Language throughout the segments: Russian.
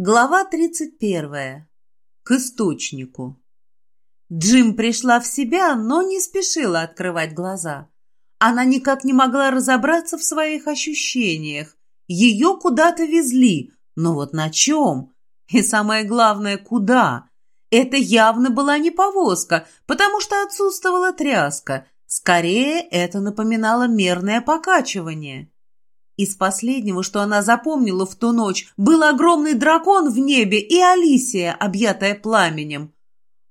Глава 31. К источнику. Джим пришла в себя, но не спешила открывать глаза. Она никак не могла разобраться в своих ощущениях. Ее куда-то везли, но вот на чем? И самое главное, куда? Это явно была не повозка, потому что отсутствовала тряска. Скорее, это напоминало мерное покачивание. Из последнего, что она запомнила в ту ночь, был огромный дракон в небе и Алисия, объятая пламенем.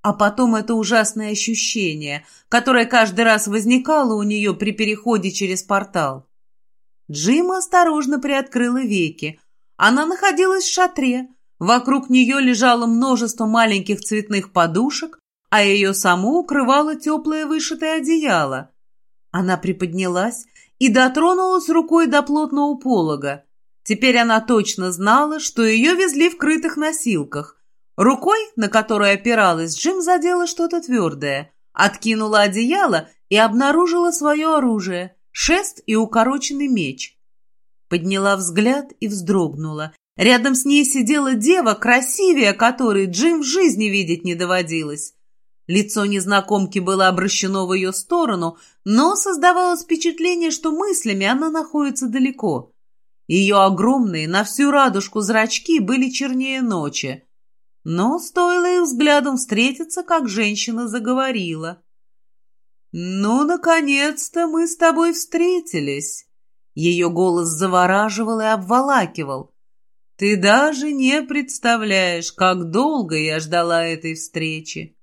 А потом это ужасное ощущение, которое каждый раз возникало у нее при переходе через портал. Джима осторожно приоткрыла веки. Она находилась в шатре. Вокруг нее лежало множество маленьких цветных подушек, а ее саму укрывало теплое вышитое одеяло. Она приподнялась и дотронулась рукой до плотного полога. Теперь она точно знала, что ее везли в крытых носилках. Рукой, на которую опиралась, Джим задела что-то твердое, откинула одеяло и обнаружила свое оружие — шест и укороченный меч. Подняла взгляд и вздрогнула. Рядом с ней сидела дева, красивее которой Джим в жизни видеть не доводилось. Лицо незнакомки было обращено в ее сторону, но создавалось впечатление, что мыслями она находится далеко. Ее огромные на всю радужку зрачки были чернее ночи. Но стоило их взглядом встретиться, как женщина заговорила. «Ну, наконец-то мы с тобой встретились!» Ее голос завораживал и обволакивал. «Ты даже не представляешь, как долго я ждала этой встречи!»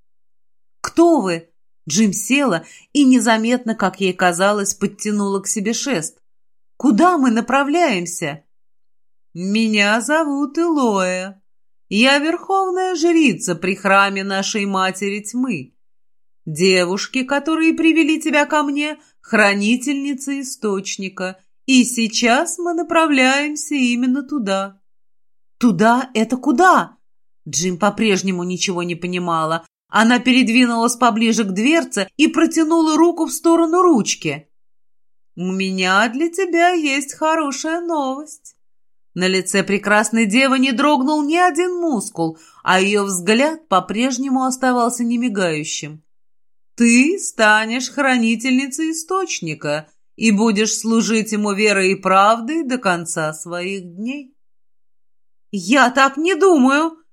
«Кто вы?» Джим села и незаметно, как ей казалось, подтянула к себе шест. «Куда мы направляемся?» «Меня зовут Илоя. Я верховная жрица при храме нашей матери тьмы. Девушки, которые привели тебя ко мне, хранительница источника, и сейчас мы направляемся именно туда». «Туда — это куда?» Джим по-прежнему ничего не понимала, она передвинулась поближе к дверце и протянула руку в сторону ручки. «У меня для тебя есть хорошая новость». На лице прекрасной девы не дрогнул ни один мускул, а ее взгляд по-прежнему оставался немигающим. «Ты станешь хранительницей источника и будешь служить ему верой и правдой до конца своих дней». «Я так не думаю!»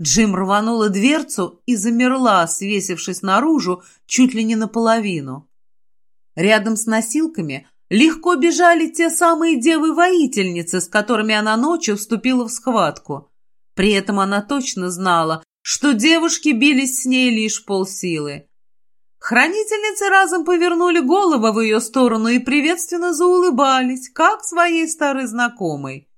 Джим рванула дверцу и замерла, свесившись наружу чуть ли не наполовину. Рядом с носилками легко бежали те самые девы-воительницы, с которыми она ночью вступила в схватку. При этом она точно знала, что девушки бились с ней лишь полсилы. Хранительницы разом повернули головы в ее сторону и приветственно заулыбались, как своей старой знакомой.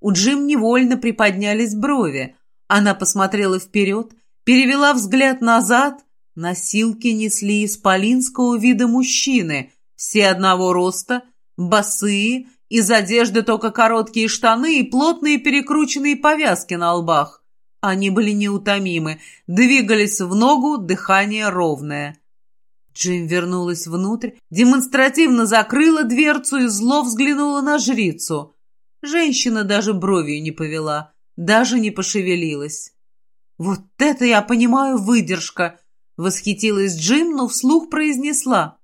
У Джим невольно приподнялись брови, она посмотрела вперед, перевела взгляд назад. Носилки несли исполинского вида мужчины, все одного роста, босые, из одежды только короткие штаны и плотные перекрученные повязки на лбах. Они были неутомимы, двигались в ногу, дыхание ровное. Джим вернулась внутрь, демонстративно закрыла дверцу и зло взглянула на жрицу. Женщина даже бровью не повела даже не пошевелилась. «Вот это я понимаю выдержка!» — восхитилась Джим, но вслух произнесла.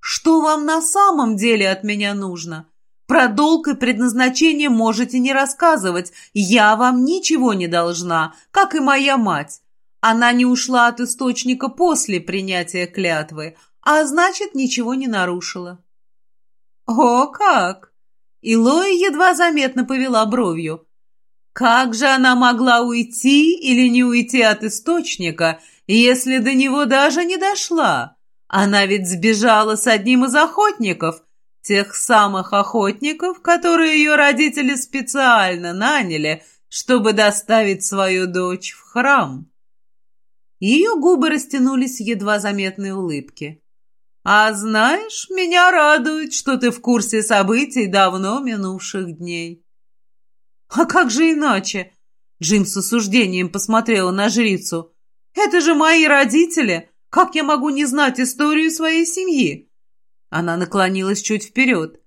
«Что вам на самом деле от меня нужно? Про долг и предназначение можете не рассказывать. Я вам ничего не должна, как и моя мать. Она не ушла от источника после принятия клятвы, а значит, ничего не нарушила». «О, как!» Илоя едва заметно повела бровью. Как же она могла уйти или не уйти от источника, если до него даже не дошла? Она ведь сбежала с одним из охотников, тех самых охотников, которые ее родители специально наняли, чтобы доставить свою дочь в храм. Ее губы растянулись едва заметной улыбке. «А знаешь, меня радует, что ты в курсе событий давно минувших дней. «А как же иначе?» Джим с осуждением посмотрела на жрицу. «Это же мои родители! Как я могу не знать историю своей семьи?» Она наклонилась чуть вперед.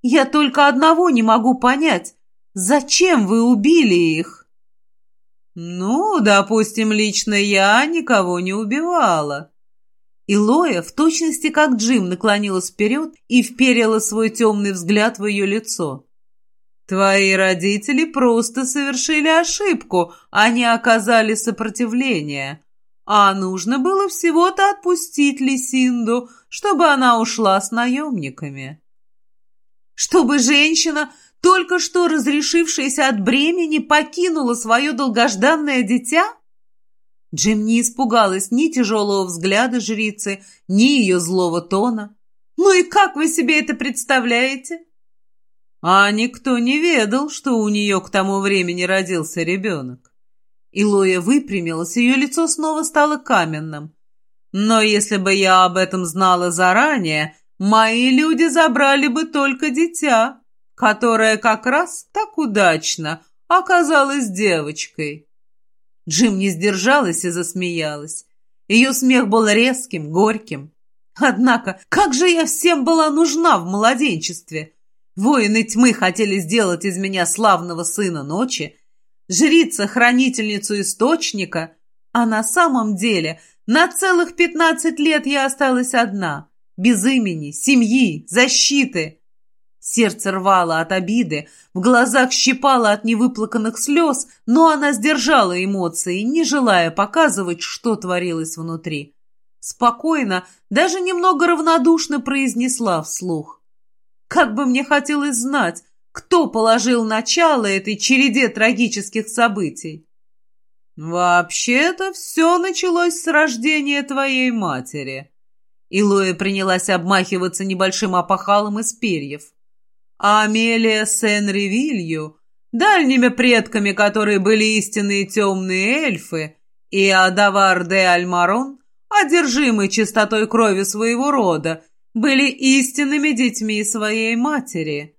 «Я только одного не могу понять. Зачем вы убили их?» Ну, допустим, лично я никого не убивала. И Лоя, в точности как Джим, наклонилась вперед и вперила свой темный взгляд в ее лицо. Твои родители просто совершили ошибку, они оказали сопротивление. А нужно было всего-то отпустить Лисинду, чтобы она ушла с наемниками. Чтобы женщина, только что разрешившаяся от бремени, покинула свое долгожданное дитя? Джим не испугалась ни тяжелого взгляда жрицы, ни ее злого тона. «Ну и как вы себе это представляете?» А никто не ведал, что у нее к тому времени родился ребенок. Илоя выпрямилась, ее лицо снова стало каменным. Но если бы я об этом знала заранее, мои люди забрали бы только дитя, которое как раз так удачно оказалось девочкой. Джим не сдержалась и засмеялась. Ее смех был резким, горьким. Однако, как же я всем была нужна в младенчестве! Воины тьмы хотели сделать из меня славного сына ночи, жрица-хранительницу источника, а на самом деле на целых пятнадцать лет я осталась одна, без имени, семьи, защиты. Сердце рвало от обиды, в глазах щипало от невыплаканных слез, но она сдержала эмоции, не желая показывать, что творилось внутри. Спокойно, даже немного равнодушно произнесла вслух. «Как бы мне хотелось знать, кто положил начало этой череде трагических событий?» «Вообще-то все началось с рождения твоей матери». Илоя принялась обмахиваться небольшим опахалом из перьев а Амелия Сен-Ревилью, дальними предками которой были истинные темные эльфы, и Адавар де Альмарон, одержимый чистотой крови своего рода, были истинными детьми своей матери.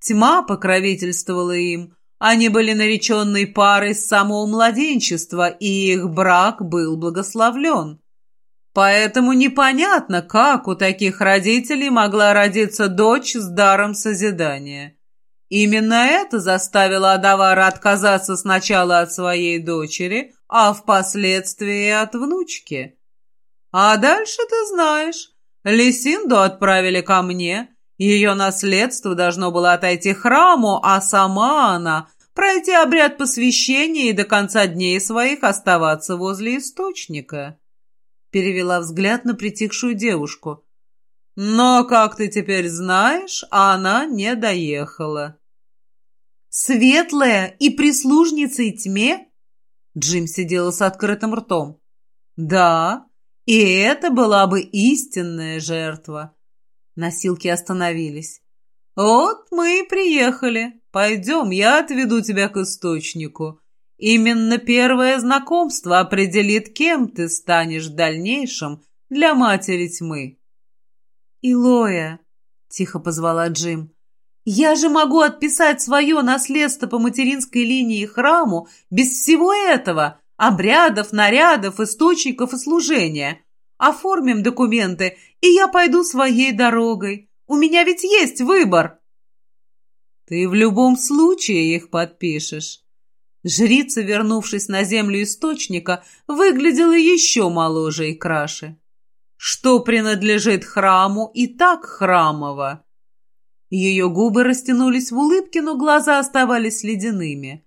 Тьма покровительствовала им, они были нареченной парой с самого младенчества, и их брак был благословлен. Поэтому непонятно, как у таких родителей могла родиться дочь с даром созидания. Именно это заставило Адавара отказаться сначала от своей дочери, а впоследствии от внучки. А дальше ты знаешь, Лисинду отправили ко мне, ее наследство должно было отойти храму, а сама она пройти обряд посвящения и до конца дней своих оставаться возле источника перевела взгляд на притихшую девушку. «Но, как ты теперь знаешь, она не доехала». «Светлая и прислужница и тьме?» Джим сидела с открытым ртом. «Да, и это была бы истинная жертва». Носилки остановились. «Вот мы и приехали. Пойдем, я отведу тебя к источнику. Именно первое знакомство определит, кем ты станешь в дальнейшем для матери тьмы. «Илоя», — тихо позвала Джим, — «я же могу отписать свое наследство по материнской линии храму без всего этого, обрядов, нарядов, источников и служения. Оформим документы, и я пойду своей дорогой. У меня ведь есть выбор». «Ты в любом случае их подпишешь». Жрица, вернувшись на землю источника, выглядела еще моложе и краше. Что принадлежит храму и так храмово? Ее губы растянулись в улыбке, но глаза оставались ледяными.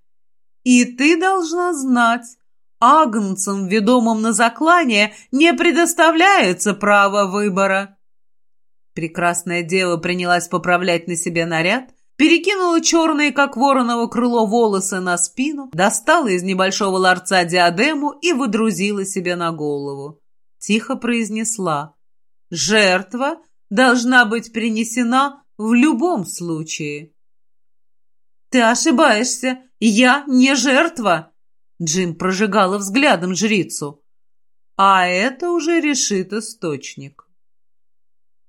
И ты должна знать, агнцам, ведомым на заклание, не предоставляется право выбора. Прекрасная дева принялась поправлять на себе наряд, перекинула черные, как вороново крыло, волосы на спину, достала из небольшого ларца диадему и выдрузила себе на голову. Тихо произнесла «Жертва должна быть принесена в любом случае». «Ты ошибаешься! Я не жертва!» Джим прожигала взглядом жрицу. «А это уже решит источник».